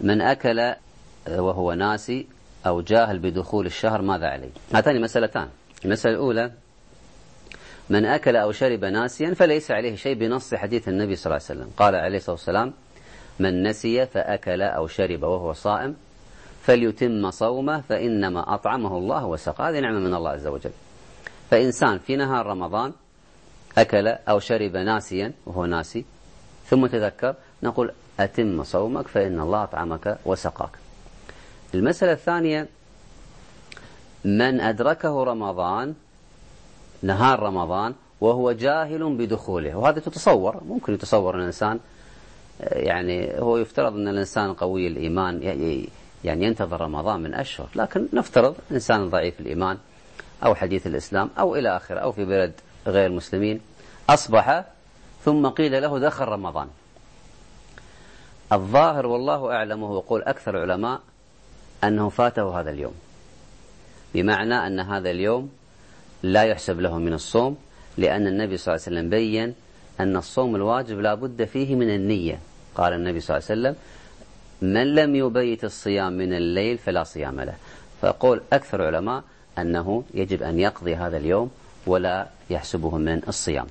من أكل وهو ناسي أو جاهل بدخول الشهر ماذا عليه؟ هاتان مسألتان. المسألة الأولى من أكل أو شرب ناسيا فليس عليه شيء بنص حديث النبي صلى الله عليه وسلم. قال عليه الصلاة والسلام من نسي فأكل أو شرب وهو صائم فليتم صومه فإنما أطعمه الله وسقى. هذه نعمة من الله عز وجل. فإنسان في نهار رمضان أكل أو شرب ناسيا وهو ناسي ثم تذكر نقول أتم صومك فإن الله أطعمك وسقاك. المسألة الثانية من أدركه رمضان نهار رمضان وهو جاهل بدخوله. وهذا تتصور ممكن يتصور أن الإنسان يعني هو يفترض أن الإنسان قوي الإيمان يعني ينتظر رمضان من أشهر. لكن نفترض إنسان ضعيف الإيمان أو حديث الإسلام أو إلى آخره أو في بلد غير المسلمين أصبح ثم قيل له دخل رمضان. الظاهر والله أعلم وهو قول أكثر العلماء أنه فاته هذا اليوم. بمعنى أن هذا اليوم لا يحسب له من الصوم لأن النبي صلى الله عليه وسلم بين أن الصوم الواجب لا بد فيه من النية. قال النبي صلى الله عليه وسلم من لم يبيت الصيام من الليل فلا صيام له. فقول أكثر العلماء أنه يجب أن يقضي هذا اليوم ولا يحسبه من الصيام.